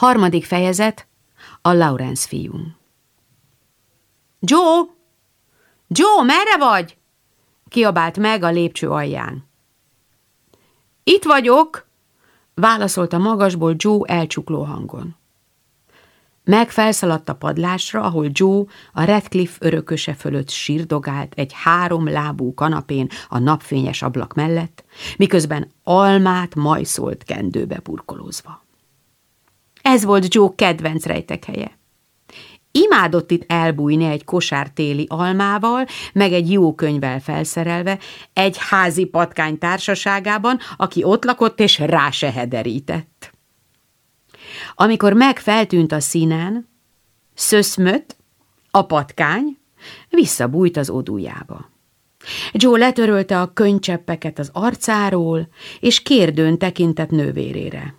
Harmadik fejezet, a Lawrence fiú. Joe! Joe, merre vagy? Kiabált meg a lépcső alján. Itt vagyok, válaszolta magasból Joe elcsukló hangon. Meg felszaladt a padlásra, ahol Joe a Redcliffe örököse fölött sírdogált egy három lábú kanapén a napfényes ablak mellett, miközben almát majszolt kendőbe burkolózva. Ez volt Joe kedvenc rejtekhelye. Imádott itt elbújni egy kosár téli almával, meg egy jó könyvvel felszerelve, egy házi patkány társaságában, aki ott lakott és rá se hederített. Amikor meg feltűnt a színen, szöszmött, a patkány, visszabújt az odújába. Joe letörölte a könycseppeket az arcáról, és kérdőn tekintett nővérére.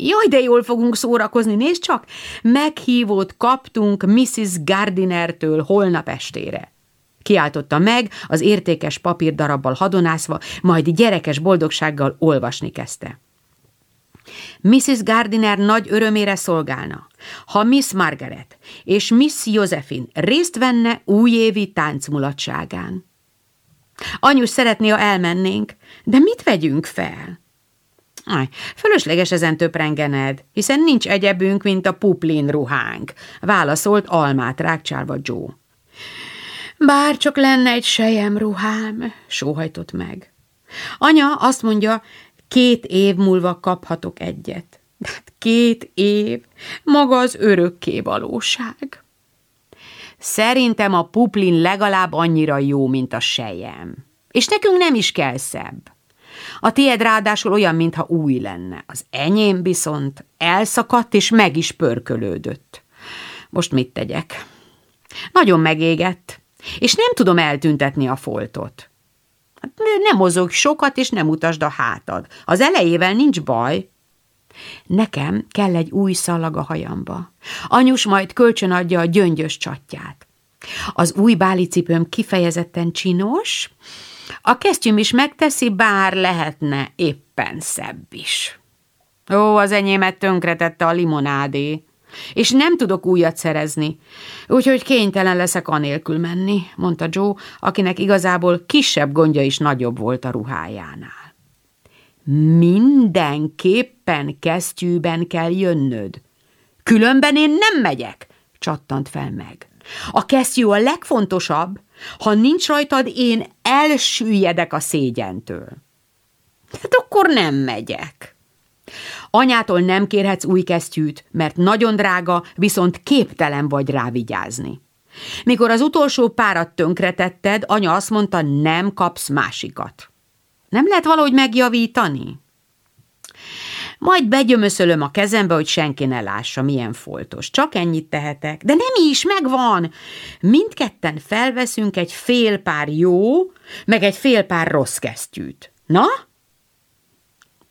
Jaj, de jól fogunk szórakozni, nézd csak! Meghívót kaptunk Mrs. Gardinertől holnap estére. Kiáltotta meg, az értékes papírdarabbal hadonászva, majd gyerekes boldogsággal olvasni kezdte. Mrs. Gardiner nagy örömére szolgálna, ha Miss Margaret és Miss Josephine részt venne újévi táncmulatságán. Anyus szeretné, ha elmennénk, de mit vegyünk fel? Aj, fölösleges ezen töprengened, hiszen nincs egyebünk, mint a puplin ruhánk, válaszolt almát rákcsálva Joe. Bár csak lenne egy sejem ruhám, sóhajtott meg. Anya azt mondja, két év múlva kaphatok egyet. Hát két év, maga az örökké valóság. Szerintem a puplin legalább annyira jó, mint a sejem. És nekünk nem is kell szebb. A tied ráadásul olyan, mintha új lenne. Az enyém viszont elszakadt és meg is pörkölődött. Most mit tegyek? Nagyon megégett, és nem tudom eltüntetni a foltot. Hát nem mozog sokat, és nem utasd a hátad. Az elejével nincs baj. Nekem kell egy új szalag a hajamba. Anyus majd kölcsön adja a gyöngyös csatját. Az új bálicipőm kifejezetten csinos, a kesztyűm is megteszi, bár lehetne éppen szebb is. Ó, az enyémet tönkretette a limonádé, és nem tudok újat szerezni, úgyhogy kénytelen leszek anélkül menni, mondta Joe, akinek igazából kisebb gondja is nagyobb volt a ruhájánál. Mindenképpen kesztyűben kell jönnöd. Különben én nem megyek, csattant fel meg. A kesztyű a legfontosabb, ha nincs rajtad, én elsüllyedek a szégyentől. Hát akkor nem megyek. Anyától nem kérhetsz új kesztyűt, mert nagyon drága, viszont képtelen vagy rá vigyázni. Mikor az utolsó párat tönkretetted, anya azt mondta, nem kapsz másikat. Nem lehet valahogy megjavítani? Majd begyömöszölöm a kezembe, hogy senki ne lássa, milyen foltos. Csak ennyit tehetek. De nem is, megvan! Mindketten felveszünk egy fél pár jó, meg egy fél pár rossz kesztyűt. Na?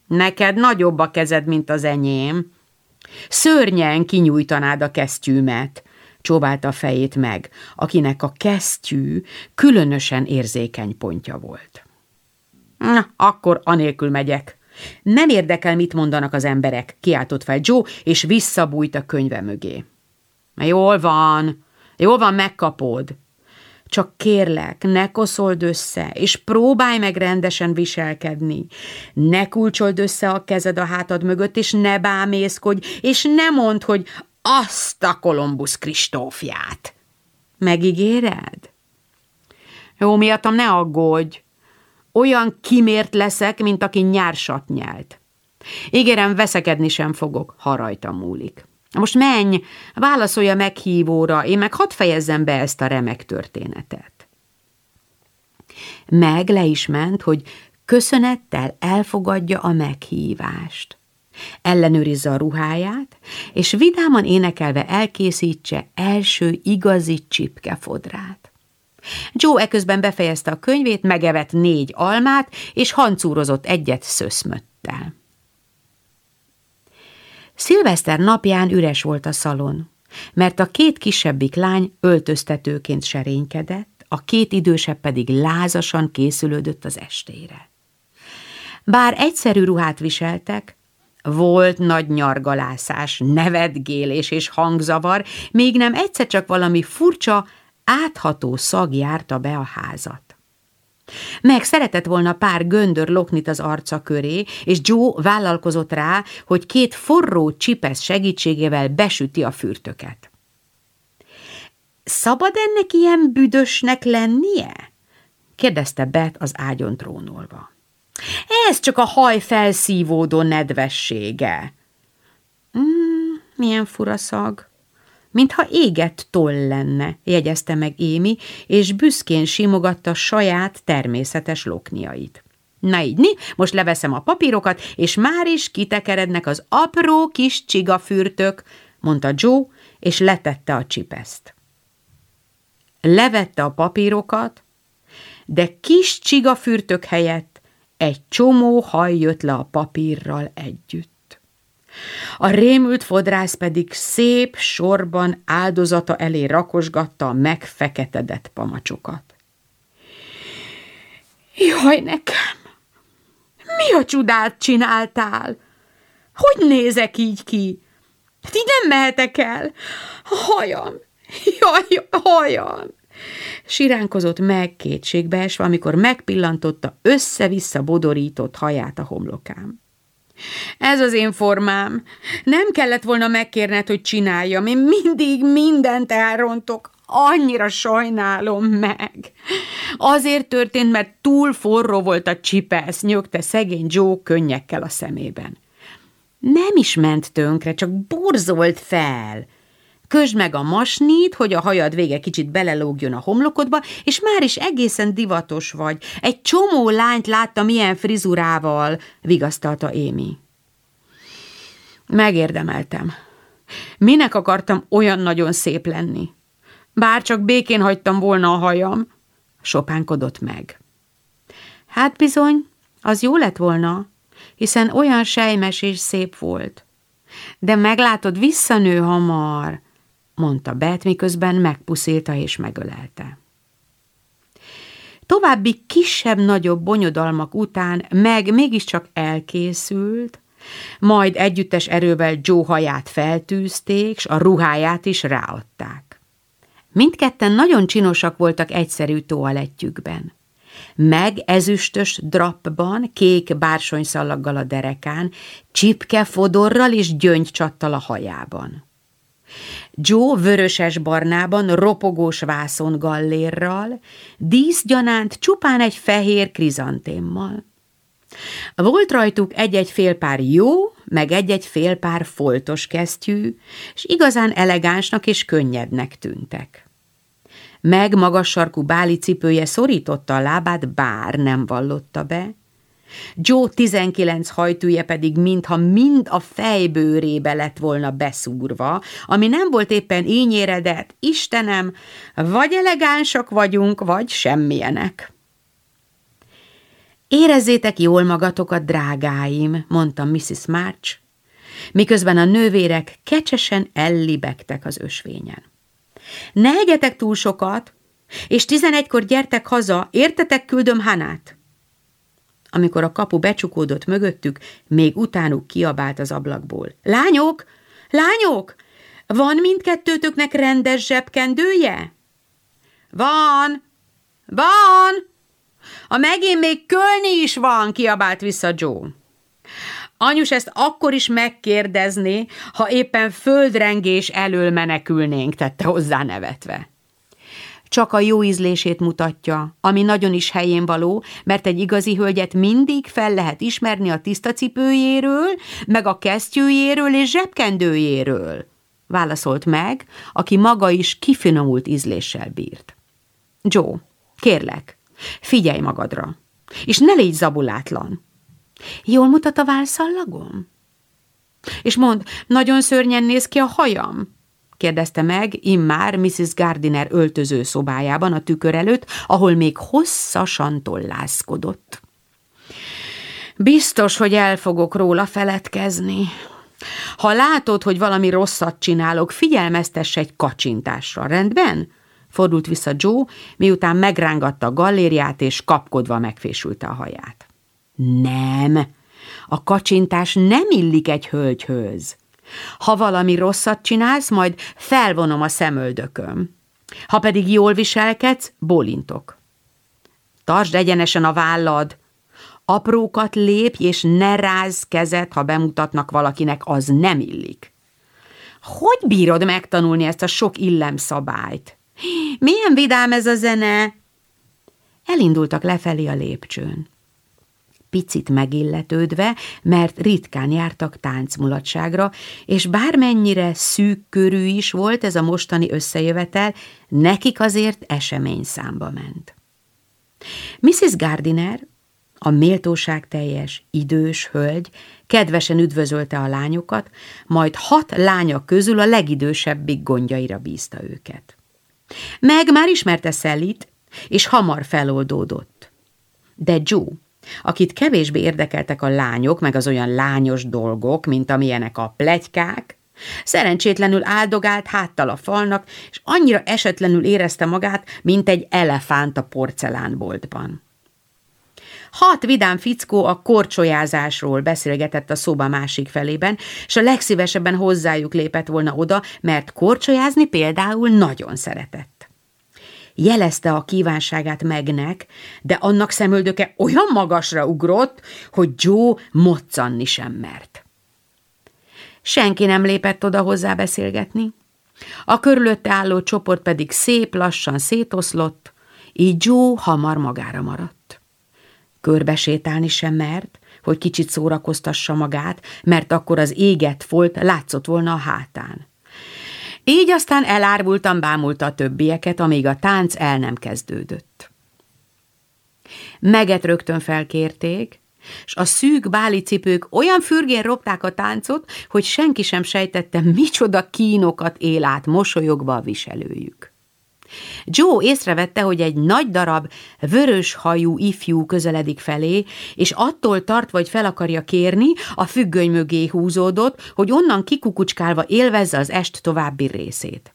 Neked nagyobb a kezed, mint az enyém. Szörnyen kinyújtanád a kesztyűmet, csóválta a fejét meg, akinek a kesztyű különösen érzékeny pontja volt. Na, akkor anélkül megyek. Nem érdekel, mit mondanak az emberek, kiáltott fel Joe, és visszabújt a könyve mögé. Jól van, jól van, megkapod. Csak kérlek, ne koszold össze, és próbálj meg rendesen viselkedni. Ne kulcsold össze a kezed a hátad mögött, és ne bámészkodj, és ne mondd, hogy azt a Kolumbusz Kristófját. Megígéred? Jó, miattam ne aggódj, olyan kimért leszek, mint aki nyársat nyelt. Ígérem, veszekedni sem fogok, ha rajta múlik. Most menj, válaszolja meghívóra, én meg hadd fejezzem be ezt a remek történetet. Meg le is ment, hogy köszönettel elfogadja a meghívást. Ellenőrizze a ruháját, és vidáman énekelve elkészítse első igazi csipkefodrát. Joe eközben befejezte a könyvét, megevett négy almát, és hancúrozott egyet szöszmöttel. Szilveszter napján üres volt a szalon, mert a két kisebbik lány öltöztetőként serénykedett, a két idősebb pedig lázasan készülődött az estére. Bár egyszerű ruhát viseltek, Volt nagy nyargalászás, nevetgélés és hangzavar, még nem egyszer csak valami furcsa, átható szag járta be a házat. Meg szeretett volna pár göndör loknit az arca köré, és Joe vállalkozott rá, hogy két forró csipesz segítségével besüti a fürtöket. Szabad ennek ilyen büdösnek lennie? kérdezte Bet az ágyon trónolva. Ez csak a haj felszívódó nedvessége. Mm, milyen fura szag. Mintha égett toll lenne, jegyezte meg Émi, és büszkén simogatta saját természetes lokniait. Na így, ni, most leveszem a papírokat, és már is kitekerednek az apró kis csigafürtök, mondta Joe, és letette a csipeszt. Levette a papírokat, de kis csigafürtök helyett egy csomó haj jött le a papírral együtt. A rémült fodrász pedig szép sorban áldozata elé rakosgatta a megfeketedett pamacsokat. Jaj nekem! Mi a csodát csináltál? Hogy nézek így ki? Hát így nem mehetek el. A hajam! Jaj, hajam! Siránkozott meg kétségbeesve, amikor megpillantotta össze-vissza bodorított haját a homlokám. Ez az én formám. Nem kellett volna megkérned, hogy csináljam. Én mindig mindent elrontok. Annyira sajnálom meg. Azért történt, mert túl forró volt a csipesz, nyögte szegény Joe könnyekkel a szemében. Nem is ment tönkre, csak borzolt fel. Kösd meg a masnit, hogy a hajad vége kicsit belelógjon a homlokodba, és már is egészen divatos vagy. Egy csomó lányt láttam ilyen frizurával, vigasztalta Émi. Megérdemeltem. Minek akartam olyan nagyon szép lenni? Bár csak békén hagytam volna a hajam, sopánkodott meg. Hát bizony, az jó lett volna, hiszen olyan sejmes és szép volt. De meglátod, visszanő hamar, mondta Bet, miközben megpuszilta és megölelte. További kisebb-nagyobb bonyodalmak után meg mégiscsak elkészült, majd együttes erővel Joe haját feltűzték, s a ruháját is ráadták. Mindketten nagyon csinosak voltak egyszerű toalettjükben. Meg ezüstös drappban, kék bársonyszallaggal a derekán, csipke fodorral és gyöngycsattal a hajában. Joe vöröses-barnában, ropogós vászon gallérral, díszgyanánt csupán egy fehér krizantémmal. Volt rajtuk egy-egy fél pár jó, meg egy-egy fél pár foltos kesztyű, és igazán elegánsnak és könnyednek tűntek. Meg magas sarkú báli cipője szorította a lábát, bár nem vallotta be, Joe 19 hajtűje pedig mintha mind a fejbőrébe lett volna beszúrva, ami nem volt éppen ínyéredett, Istenem, vagy elegánsak vagyunk, vagy semmilyenek. Érezzétek jól magatokat, drágáim, mondta Mrs. March, miközben a nővérek kecsesen ellibegtek az ösvényen. Ne egyetek túl sokat, és tizenegykor gyertek haza, értetek, küldöm Hanát. Amikor a kapu becsukódott mögöttük, még utánuk kiabált az ablakból. Lányok! Lányok! Van mindkettőtöknek rendes zsebkendője? Van! Van! A megén még kölni is van, kiabált vissza Joe. Anyus ezt akkor is megkérdezné, ha éppen földrengés elől menekülnénk, tette hozzá nevetve csak a jó ízlését mutatja, ami nagyon is helyén való, mert egy igazi hölgyet mindig fel lehet ismerni a tiszta cipőjéről, meg a kesztyűjéről és zsebkendőjéről, válaszolt meg, aki maga is kifinomult ízléssel bírt. Joe, kérlek, figyelj magadra, és ne légy zabulátlan. Jól mutat a válszallagom? És mond, nagyon szörnyen néz ki a hajam? Kérdezte meg immár Mrs. Gardiner öltöző szobájában a tükör előtt, ahol még hosszasan tollászkodott. Biztos, hogy el fogok róla feledkezni. Ha látod, hogy valami rosszat csinálok, figyelmeztess egy kacsintásra, rendben? Fordult vissza Joe, miután megrángatta a gallériát, és kapkodva megfésülte a haját. Nem, A kacsintás nem illik egy hölgyhöz. Ha valami rosszat csinálsz, majd felvonom a szemöldököm. Ha pedig jól viselkedsz, bólintok. Tartsd egyenesen a vállad. Aprókat lépj, és ne rázz kezet, ha bemutatnak valakinek, az nem illik. Hogy bírod megtanulni ezt a sok illemszabályt? Milyen vidám ez a zene? Elindultak lefelé a lépcsőn. Picit megilletődve, mert ritkán jártak táncmulatságra, és bármennyire szűk körű is volt ez a mostani összejövetel, nekik azért esemény számba ment. Mrs. Gardiner, a méltóság teljes, idős hölgy kedvesen üdvözölte a lányokat, majd hat lánya közül a legidősebbik gondjaira bízta őket. Meg már ismerte Szellit, és hamar feloldódott. De Joe, akit kevésbé érdekeltek a lányok, meg az olyan lányos dolgok, mint amilyenek a plegykák, szerencsétlenül áldogált háttal a falnak, és annyira esetlenül érezte magát, mint egy elefánt a porcelánboltban. Hat vidám fickó a korcsolyázásról beszélgetett a szoba másik felében, és a legszívesebben hozzájuk lépett volna oda, mert korcsolyázni például nagyon szeretett. Jelezte a kívánságát megnek, de annak szemöldöke olyan magasra ugrott, hogy Joe moccanni sem mert. Senki nem lépett oda hozzá beszélgetni. A körülötte álló csoport pedig szép lassan szétoszlott, így Joe hamar magára maradt. Körbesétálni sem mert, hogy kicsit szórakoztassa magát, mert akkor az égett folt látszott volna a hátán. Így aztán elárvultan bámulta a többieket, amíg a tánc el nem kezdődött. Meget rögtön felkérték, és a szűk báli cipők olyan fürgén ropták a táncot, hogy senki sem sejtette, micsoda kínokat él át mosolyogva a viselőjük. Joe észrevette, hogy egy nagy darab, vörös hajú ifjú közeledik felé, és attól tart, vagy fel akarja kérni, a függöny mögé húzódott, hogy onnan kikukucskálva élvezze az est további részét.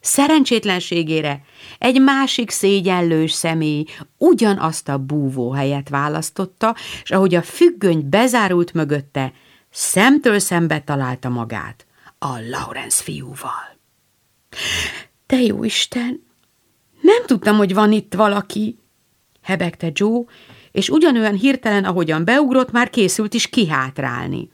Szerencsétlenségére egy másik szégyenlős személy ugyanazt a búvó helyet választotta, és ahogy a függöny bezárult mögötte, szemtől szembe találta magát a Lawrence fiúval. Te jó Isten! Nem tudtam, hogy van itt valaki, hebegte Joe, és ugyanolyan hirtelen, ahogyan beugrott, már készült is kihátrálni.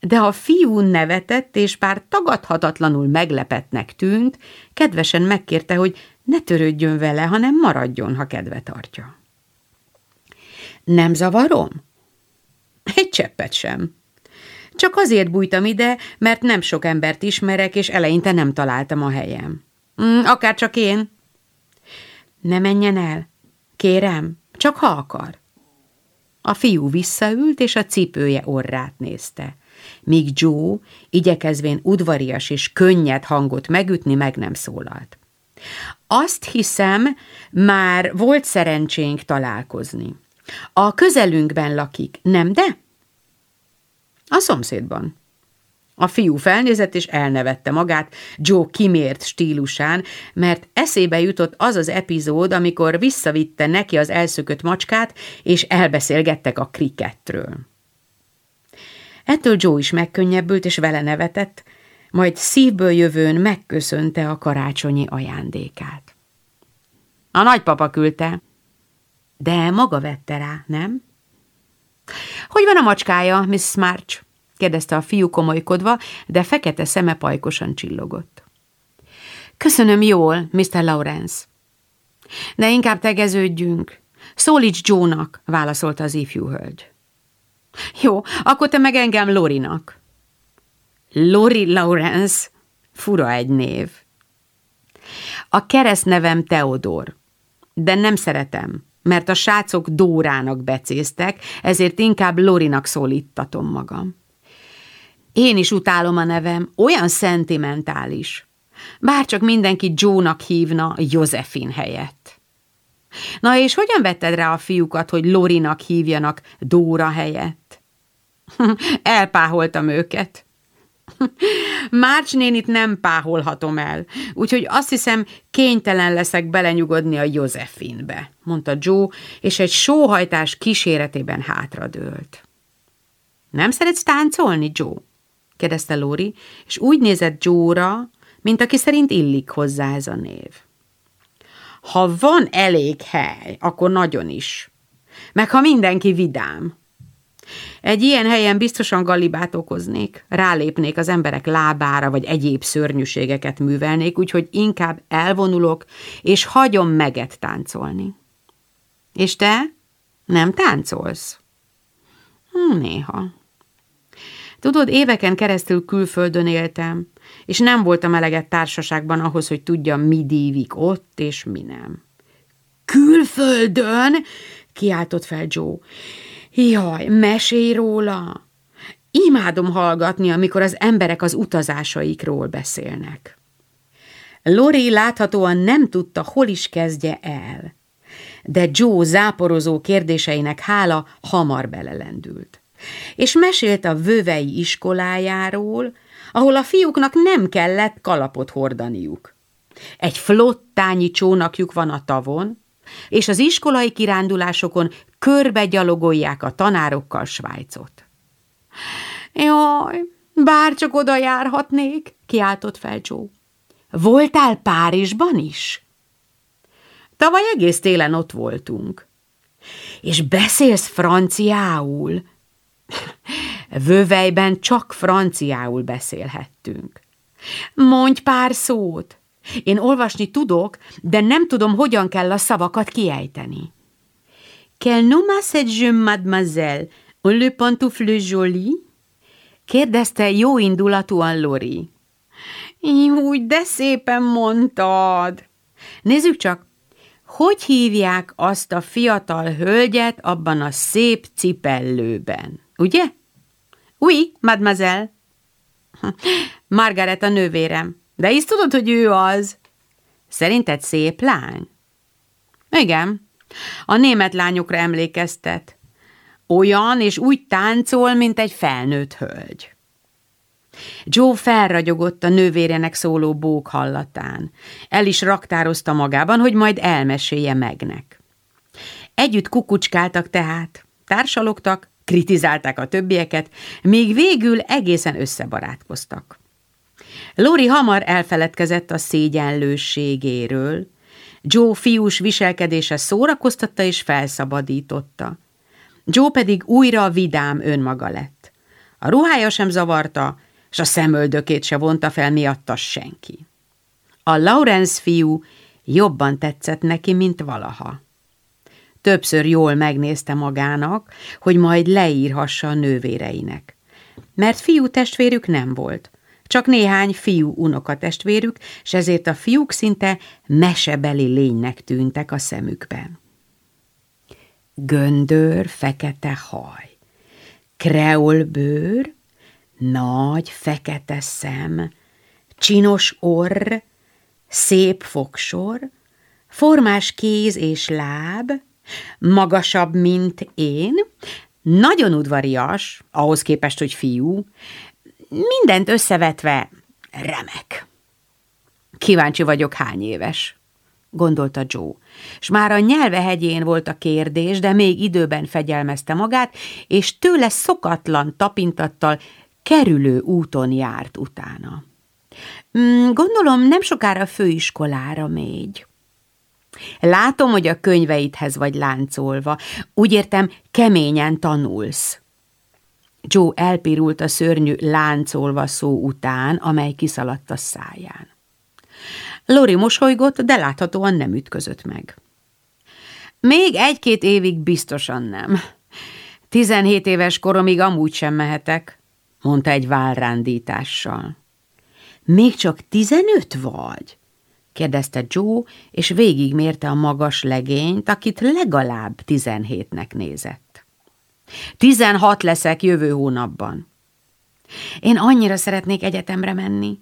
De a fiú nevetett, és bár tagadhatatlanul meglepetnek tűnt, kedvesen megkérte, hogy ne törődjön vele, hanem maradjon, ha kedve tartja. Nem zavarom? Egy cseppet sem. Csak azért bújtam ide, mert nem sok embert ismerek, és eleinte nem találtam a helyem. Mm, akár csak én. Ne menjen el, kérem, csak ha akar. A fiú visszaült, és a cipője orrát nézte, míg Joe, igyekezvén udvarias és könnyed hangot megütni, meg nem szólalt. Azt hiszem, már volt szerencsénk találkozni. A közelünkben lakik, nem de? A szomszédban. A fiú felnézett és elnevette magát Joe kimért stílusán, mert eszébe jutott az az epizód, amikor visszavitte neki az elszökött macskát, és elbeszélgettek a krikettről. Ettől Joe is megkönnyebbült, és vele nevetett, majd szívből jövőn megköszönte a karácsonyi ajándékát. A nagypapa küldte, de maga vette rá, nem? Hogy van a macskája, Miss March? Kérdezte a fiú komolykodva, de fekete szeme pajkosan csillogott. Köszönöm jól, Mr. Lawrence. De inkább tegeződjünk. Szólíts Joe-nak, válaszolta az ifjú hölgy. Jó, akkor te meg engem Lorinak. Lori Lawrence, fura egy név. A keresztnevem Teodor, de nem szeretem, mert a sácok Dórának becéztek, ezért inkább Lorinak szólítatom magam. Én is utálom a nevem, olyan szentimentális. Bárcsak mindenki Joe-nak hívna Josephine helyett. Na és hogyan vetted rá a fiúkat, hogy Lorinak hívjanak Dóra helyett? Elpáholtam őket. Márcs nénit nem páholhatom el, úgyhogy azt hiszem kénytelen leszek belenyugodni a Josefinbe, mondta Joe, és egy sóhajtás kíséretében hátradőlt. Nem szeretsz táncolni, Joe? Kérdezte Lori, és úgy nézett Joe-ra, mint aki szerint illik hozzá ez a név. Ha van elég hely, akkor nagyon is. Meg ha mindenki vidám. Egy ilyen helyen biztosan galibát okoznék, rálépnék az emberek lábára, vagy egyéb szörnyűségeket művelnék, úgyhogy inkább elvonulok, és hagyom meget táncolni. És te? Nem táncolsz? Hm, néha. Tudod, éveken keresztül külföldön éltem, és nem voltam eleget társaságban ahhoz, hogy tudjam, mi dívik ott, és mi nem. Külföldön? kiáltott fel Joe. Jaj, mesélj róla! Imádom hallgatni, amikor az emberek az utazásaikról beszélnek. Lori láthatóan nem tudta, hol is kezdje el, de Joe záporozó kérdéseinek hála hamar belelendült. És mesélt a vövei iskolájáról, ahol a fiúknak nem kellett kalapot hordaniuk. Egy flottányi csónakjuk van a tavon, és az iskolai kirándulásokon körbe a tanárokkal Svájcot. Jaj, bárcsak oda járhatnék, kiáltott fel Joe. Voltál Párizsban is? Tavaly egész télen ott voltunk. És beszélsz franciául? Vövejben csak franciául beszélhettünk. Mondj pár szót! Én olvasni tudok, de nem tudom, hogyan kell a szavakat kiejteni. Quel nom a cette jeune mademoiselle? Le pantoufle joli? kérdezte jó indulatúan Lori. Úgy, de szépen mondtad. Nézzük csak, hogy hívják azt a fiatal hölgyet abban a szép cipellőben, ugye? Oui, mademoiselle. Margaret a nővérem. De is tudod, hogy ő az? Szerinted szép lány? Igen, a német lányokra emlékeztet. Olyan, és úgy táncol, mint egy felnőtt hölgy. Joe felragyogott a nővérenek szóló bók hallatán. El is raktározta magában, hogy majd elmesélje megnek. Együtt kukucskáltak tehát, társalogtak, kritizálták a többieket, még végül egészen összebarátkoztak. Lori hamar elfeledkezett a szégyenlőségéről. Joe fiús viselkedése szórakoztatta és felszabadította. Joe pedig újra vidám önmaga lett. A ruhája sem zavarta, és a szemöldökét se vonta fel miatta senki. A Lawrence fiú jobban tetszett neki, mint valaha. Többször jól megnézte magának, hogy majd leírhassa a nővéreinek. Mert fiú testvérük nem volt, csak néhány fiú unokatestvérük, s ezért a fiúk szinte mesebeli lénynek tűntek a szemükben. Göndör, fekete haj, kreolbőr, nagy, fekete szem, csinos orr, szép fogsor, formás kéz és láb, magasabb, mint én, nagyon udvarias, ahhoz képest, hogy fiú, mindent összevetve remek. Kíváncsi vagyok, hány éves, gondolta Joe, és már a nyelve hegyén volt a kérdés, de még időben fegyelmezte magát, és tőle szokatlan tapintattal kerülő úton járt utána. Mm, gondolom nem sokára főiskolára mégy. Látom, hogy a könyveidhez vagy láncolva. Úgy értem, keményen tanulsz. Joe elpirult a szörnyű láncolva szó után, amely kiszaladt a száján. Lori mosolygott, de láthatóan nem ütközött meg. Még egy-két évig biztosan nem. Tizenhét éves koromig amúgy sem mehetek, mondta egy válrándítással. Még csak tizenöt vagy? Kérdezte Joe, és végigmérte a magas legényt, akit legalább tizenhétnek nézett. Tizenhat leszek jövő hónapban. Én annyira szeretnék egyetemre menni.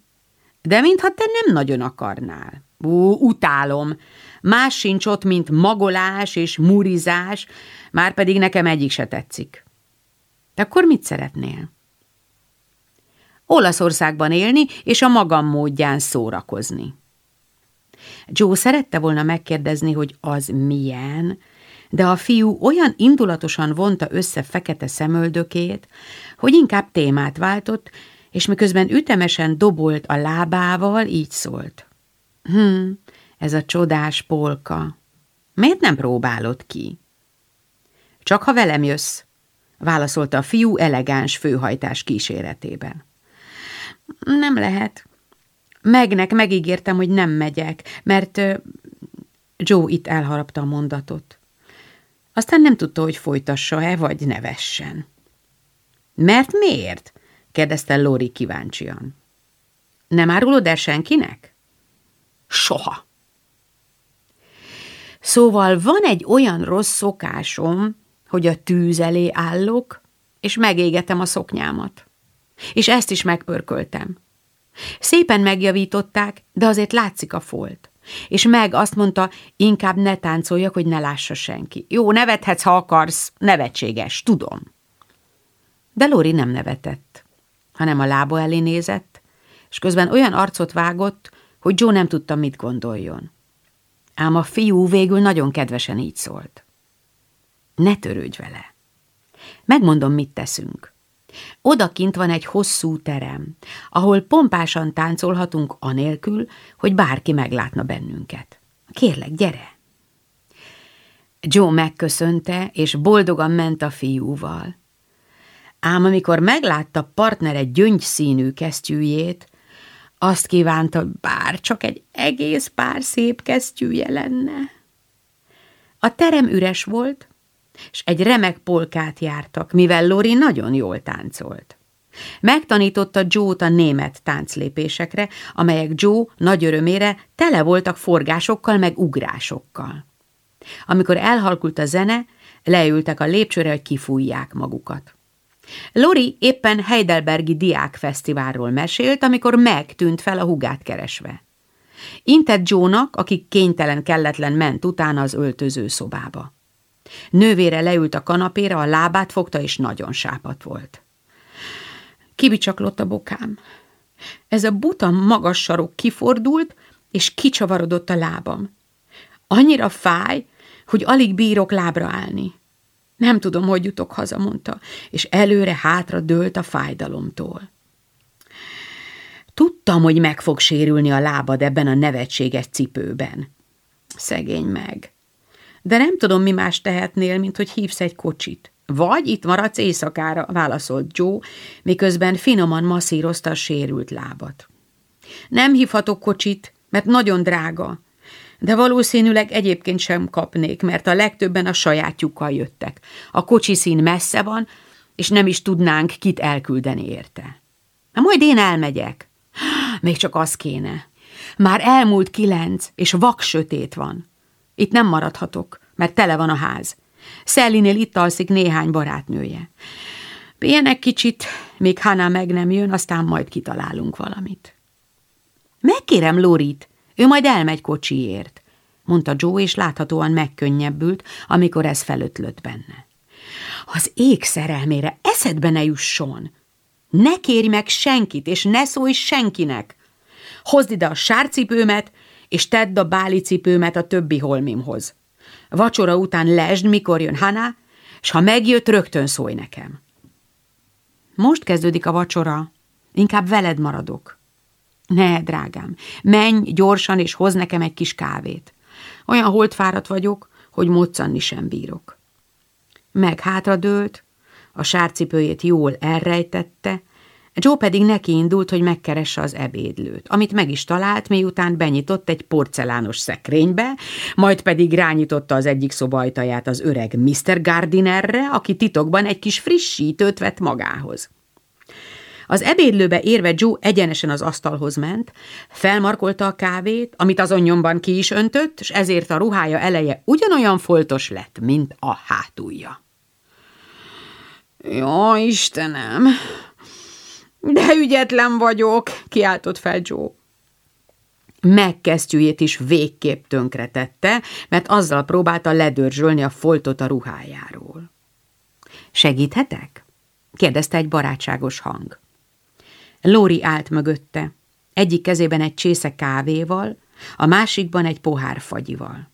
De mintha te nem nagyon akarnál. Ú, utálom. Más sincs ott, mint magolás és murizás, már pedig nekem egyik se tetszik. De akkor mit szeretnél? Olaszországban élni, és a magam módján szórakozni. Joe szerette volna megkérdezni, hogy az milyen, de a fiú olyan indulatosan vonta össze fekete szemöldökét, hogy inkább témát váltott, és miközben ütemesen dobolt a lábával, így szólt. Hm, ez a csodás polka. Miért nem próbálod ki? Csak ha velem jössz, válaszolta a fiú elegáns főhajtás kíséretében. Nem lehet. Megnek megígértem, hogy nem megyek, mert Joe itt elharapta a mondatot. Aztán nem tudta, hogy folytassa-e, vagy nevessen. Mert miért? kérdezte Lori kíváncsian. Nem árulod el senkinek? Soha. Szóval van egy olyan rossz szokásom, hogy a tűz elé állok, és megégetem a szoknyámat. És ezt is megpörköltem. Szépen megjavították, de azért látszik a folt. És meg azt mondta, inkább ne táncoljak, hogy ne lássa senki. Jó, nevethetsz, ha akarsz, nevetséges, tudom. De Lori nem nevetett, hanem a lába elé nézett, és közben olyan arcot vágott, hogy Joe nem tudta, mit gondoljon. Ám a fiú végül nagyon kedvesen így szólt. Ne törődj vele. Megmondom, mit teszünk. Odakint van egy hosszú terem, ahol pompásan táncolhatunk anélkül, hogy bárki meglátna bennünket. Kérlek, gyere! Joe megköszönte, és boldogan ment a fiúval. Ám amikor meglátta partnere gyöngyszínű kesztyűjét, azt kívánta, bár csak egy egész pár szép kesztyűje lenne. A terem üres volt, és egy remek polkát jártak, mivel Lori nagyon jól táncolt. Megtanította Joe-t a német tánclépésekre, amelyek Joe nagy örömére tele voltak forgásokkal meg ugrásokkal. Amikor elhalkult a zene, leültek a lépcsőre, hogy kifújják magukat. Lori éppen Heidelbergi Diákfesztiválról mesélt, amikor megtűnt fel a hugát keresve. Intett Joe-nak, aki kénytelen kelletlen ment utána az öltöző szobába. Nővére leült a kanapéra, a lábát fogta, és nagyon sápat volt. Kibicsaklott a bokám. Ez a buta magas sarok kifordult, és kicsavarodott a lábam. Annyira fáj, hogy alig bírok lábra állni. Nem tudom, hogy jutok haza, mondta, és előre-hátra dőlt a fájdalomtól. Tudtam, hogy meg fog sérülni a lábad ebben a nevetséges cipőben. Szegény meg. De nem tudom, mi más tehetnél, mint hogy hívsz egy kocsit. Vagy itt maradsz éjszakára, válaszolt Joe, miközben finoman masszírozta a sérült lábat. Nem hívhatok kocsit, mert nagyon drága, de valószínűleg egyébként sem kapnék, mert a legtöbben a sajátjukkal jöttek. A kocsi szín messze van, és nem is tudnánk kit elküldeni érte. Na majd én elmegyek. Még csak az kéne. Már elmúlt kilenc, és vak sötét van. Itt nem maradhatok, mert tele van a ház. Szellinél itt alszik néhány barátnője. Pihenek kicsit, még Hana meg nem jön, aztán majd kitalálunk valamit. Megkérem Lorit, ő majd elmegy kocsiért, mondta Joe, és láthatóan megkönnyebbült, amikor ez felötlött benne. Az ég szerelmére eszedbe ne jusson! Ne kérj meg senkit, és ne szólj senkinek! Hozd ide a sárcipőmet, és tedd a báli cipőmet a többi holmimhoz. Vacsora után lesd, mikor jön Hana, és ha megjött, rögtön szólj nekem. Most kezdődik a vacsora, inkább veled maradok. Ne, drágám, menj gyorsan, és hoz nekem egy kis kávét. Olyan holdfáradt vagyok, hogy moccanni sem bírok. Meg hátradőlt, a sárcipőjét jól elrejtette, Joe pedig neki indult, hogy megkeresse az ebédlőt, amit meg is talált, miután benyitott egy porcelános szekrénybe, majd pedig rányitotta az egyik szobajtaját az öreg Mr. Gardinerre, aki titokban egy kis frissítőt vett magához. Az ebédlőbe érve Joe egyenesen az asztalhoz ment, felmarkolta a kávét, amit azon nyomban ki is öntött, és ezért a ruhája eleje ugyanolyan foltos lett, mint a hátulja. Jó, Istenem, de ügyetlen vagyok, kiáltott fel Joe. Megkesztyűjét is végképp tönkretette, mert azzal próbálta ledörzsölni a foltot a ruhájáról. Segíthetek? kérdezte egy barátságos hang. Lóri állt mögötte, egyik kezében egy csésze kávéval, a másikban egy pohár fagyival.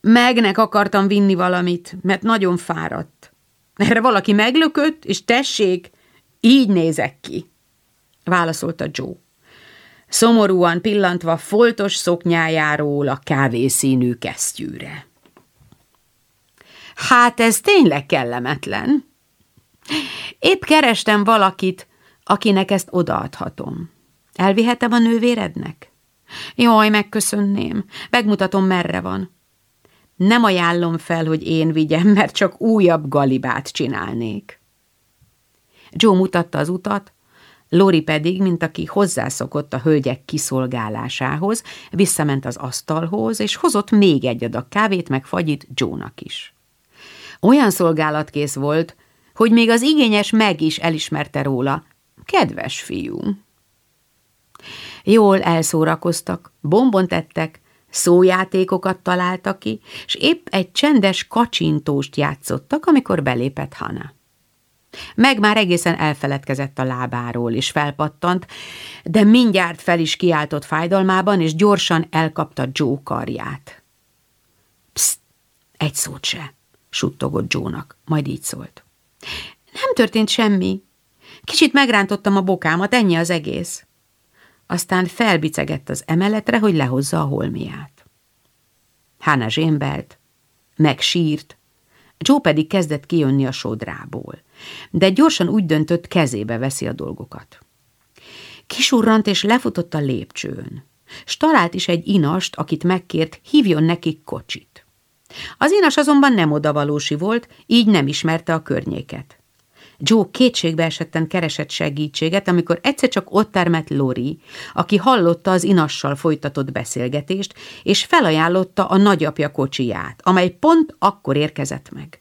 Megnek akartam vinni valamit, mert nagyon fáradt. Erre valaki meglökött, és tessék, így nézek ki, válaszolta Joe. Szomorúan pillantva foltos szoknyájáról a kávészínű kesztyűre. Hát ez tényleg kellemetlen. Épp kerestem valakit, akinek ezt odaadhatom. Elvihetem a nővérednek? Jaj, megköszönném. Megmutatom, merre van. Nem ajánlom fel, hogy én vigyem, mert csak újabb galibát csinálnék. Joe mutatta az utat, Lori pedig, mint aki hozzászokott a hölgyek kiszolgálásához, visszament az asztalhoz, és hozott még egy adag kávét meg fagyit Joe-nak is. Olyan szolgálatkész volt, hogy még az igényes meg is elismerte róla. Kedves fiú! Jól elszórakoztak, bombont tettek, szójátékokat találtak ki, és épp egy csendes kacsintóst játszottak, amikor belépett Hana. Meg már egészen elfeledkezett a lábáról, és felpattant, de mindjárt fel is kiáltott fájdalmában, és gyorsan elkapta Joe karját. Pszt, egy szót se, suttogott Joe-nak, majd így szólt. Nem történt semmi. Kicsit megrántottam a bokámat, ennyi az egész. Aztán felbicegett az emeletre, hogy lehozza a holmiát. Hána zsémbelt, megsírt, Joe pedig kezdett kijönni a sodrából, de gyorsan úgy döntött, kezébe veszi a dolgokat. Kisurrant és lefutott a lépcsőn, s talált is egy inast, akit megkért, hívjon nekik kocsit. Az inas azonban nem odavalósi volt, így nem ismerte a környéket. Joe kétségbe esetten keresett segítséget, amikor egyszer csak ott termett Lori, aki hallotta az inassal folytatott beszélgetést, és felajánlotta a nagyapja kocsiját, amely pont akkor érkezett meg.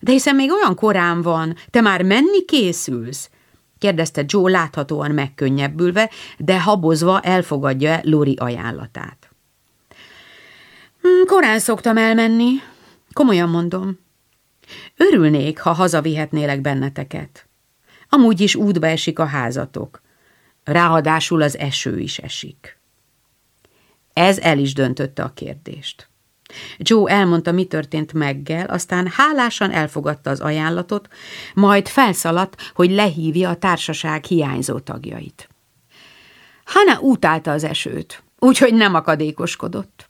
De hiszen még olyan korán van, te már menni készülsz? kérdezte Joe láthatóan megkönnyebbülve, de habozva elfogadja Lori ajánlatát. Hm, korán szoktam elmenni, komolyan mondom. Örülnék, ha hazavihetnélek benneteket. Amúgy is útba esik a házatok. Ráadásul az eső is esik. Ez el is döntötte a kérdést. Joe elmondta, mi történt Meggel, aztán hálásan elfogadta az ajánlatot, majd felszaladt, hogy lehívja a társaság hiányzó tagjait. Hana utálta az esőt, úgyhogy nem akadékoskodott.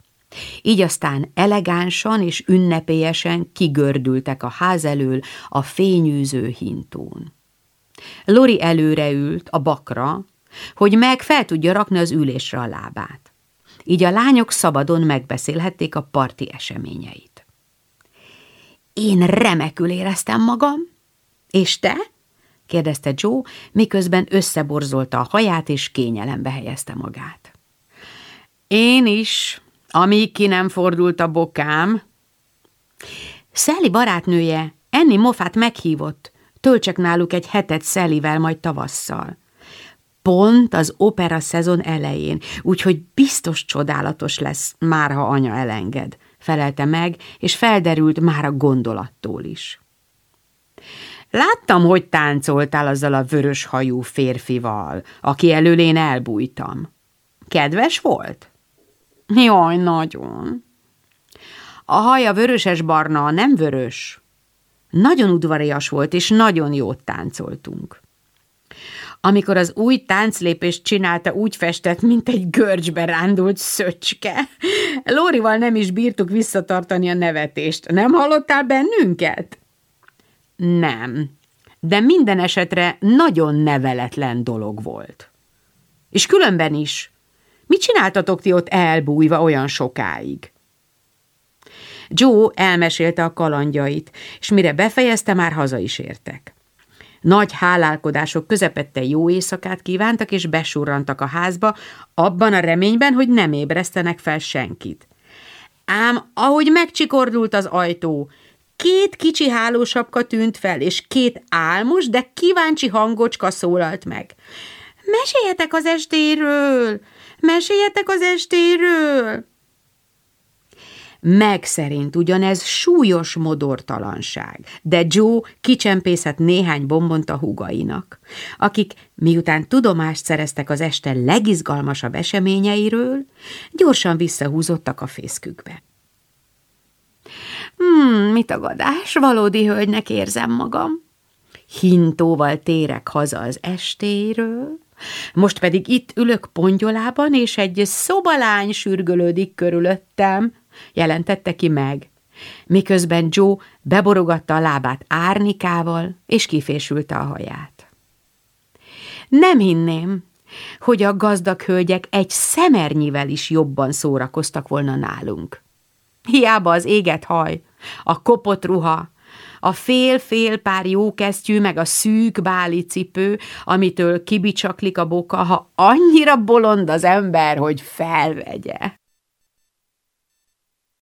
Így aztán elegánsan és ünnepélyesen kigördültek a ház elől a fényűző hintón. Lori előre ült a bakra, hogy meg fel tudja rakni az ülésre a lábát. Így a lányok szabadon megbeszélhették a parti eseményeit. Én remekül éreztem magam. És te? kérdezte Joe, miközben összeborzolta a haját és kényelembe helyezte magát. Én is, amíg ki nem fordult a bokám. Szeli barátnője, Enni Mofát meghívott, töltsek náluk egy hetet Szelivel majd tavasszal. Pont az opera szezon elején, úgyhogy biztos csodálatos lesz, már ha anya elenged, felelte meg, és felderült már a gondolattól is. Láttam, hogy táncoltál azzal a vörös hajú férfival, aki elől én elbújtam. Kedves volt? Jaj, nagyon. A haja vöröses-barna, nem vörös. Nagyon udvarias volt, és nagyon jót táncoltunk. Amikor az új tánclépést csinálta, úgy festett, mint egy görcsbe rándult szöcske. Lórival nem is bírtuk visszatartani a nevetést. Nem hallottál bennünket? Nem, de minden esetre nagyon neveletlen dolog volt. És különben is. Mit csináltatok ti ott elbújva olyan sokáig? Joe elmesélte a kalandjait, és mire befejezte, már haza is értek. Nagy hálálkodások közepette jó éjszakát kívántak, és besurrantak a házba, abban a reményben, hogy nem ébresztenek fel senkit. Ám ahogy megcsikordult az ajtó, két kicsi hálósapka tűnt fel, és két álmos, de kíváncsi hangocska szólalt meg. Meséljetek az estéről! Meséljetek az estéről! Meg szerint ugyanez súlyos modortalanság, de Joe kicsempészett néhány bombont a húgainak, akik, miután tudomást szereztek az este legizgalmasabb eseményeiről, gyorsan visszahúzottak a fészkükbe. Hmm, mit tagadás, valódi hölgynek érzem magam. Hintóval térek haza az estéről, most pedig itt ülök pongyolában, és egy szobalány sürgölődik körülöttem, jelentette ki meg, miközben Joe beborogatta a lábát árnikával, és kifésülte a haját. Nem hinném, hogy a gazdag hölgyek egy szemernyivel is jobban szórakoztak volna nálunk. Hiába az éget haj, a kopott ruha, a fél-fél pár jókesztyű, meg a szűk báli cipő, amitől kibicsaklik a boka, ha annyira bolond az ember, hogy felvegye.